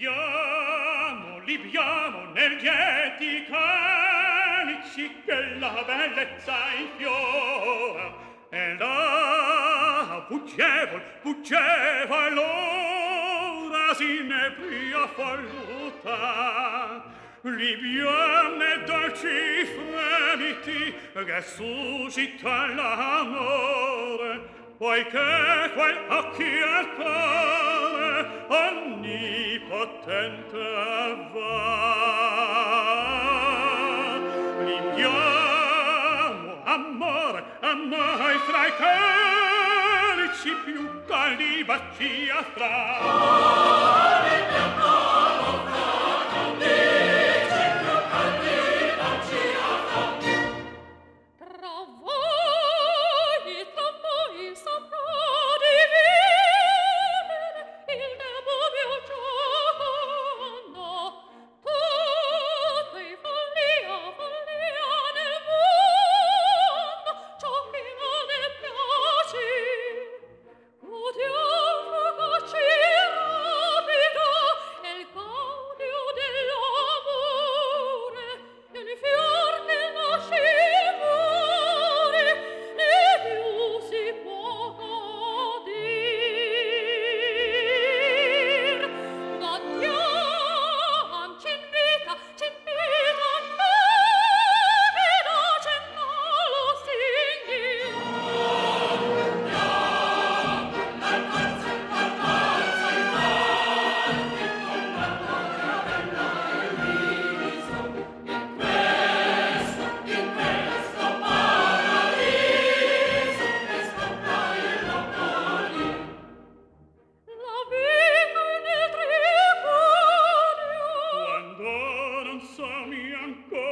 libiamo libiamo nel lieti calici che la bellezza infiora. E là fuggevol, fuggeva l'ora sinebria falluta. Libiane dolci fremiti che suscita l'amore poiché quel occhi al cuore attente va l'indiamo amor amor fra i cori ci più tali bacia fra non so mi ancora.